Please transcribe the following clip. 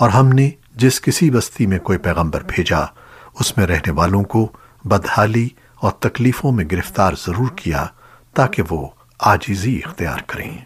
اور ہم نے جس کسی بستی میں کوئی پیغمبر بھیجا، اس میں رہنے والوں کو بدحالی اور تکلیفوں میں گرفتار ضرور کیا تاکہ وہ آجیزی اختیار کریں۔